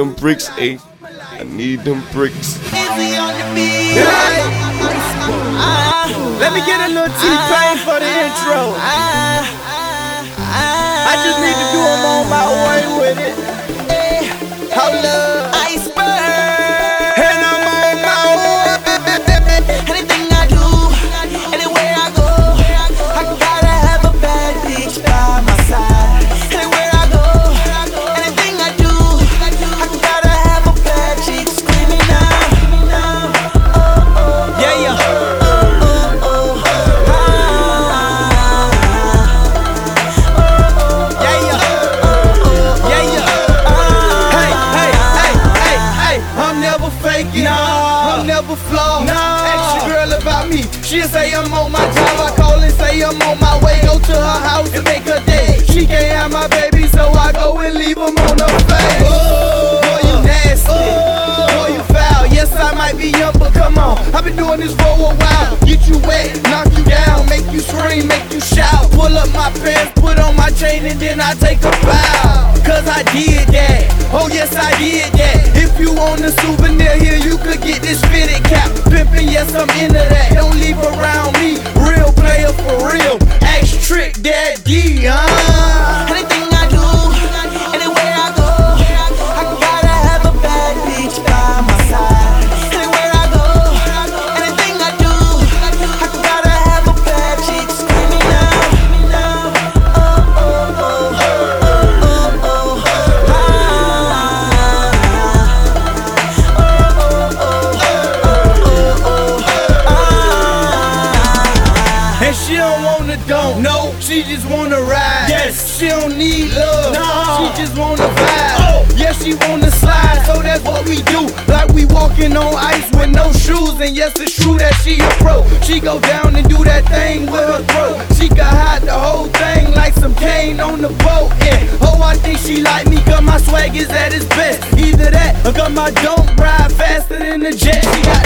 them bricks, ayy. I need them bricks. Let me get a little T-Pain for the intro. I just need to do them on my way I'm never faking. I'm never flawed. Ask your girl about me. She'll say I'm on my job. I call and say I'm on my way. Go to her house and make her day. She can't have my baby, so I go and leave him on her face. Oh. Boy, you nasty. Oh. Boy, you foul. Yes, I might be young, but come on. I've been doing this for a while. Get you wet, knock you down, make you scream, make you shout. Pull up my pants, put on my chain, and then I take a bow. Cause I did that. Oh, yes, I did that. You want a souvenir here, you could get this fitted cap. Pimpin', yes, I'm into that. Don't leave around me. Real player for real. Ask Trick Daddy, huh? And she don't wanna don't. No, she just wanna ride. Yes, she don't need love. No, she just wanna vibe. Oh, yes, she wanna slide. So that's what we do. Like we walking on ice with no shoes. And yes, it's true that she a pro. She go down and do that thing with her throat. She can hide the whole thing like some cane on the boat. Yeah. Oh, I think she like me cause my swag is at its best. Either that or cause my don't ride faster than the jet. She got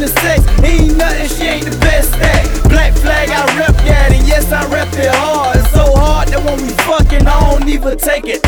to sex, ain't nothing she ain't the best at. Black flag, I rep that, and yes, I rep it hard. It's so hard that when we fucking, I don't even take it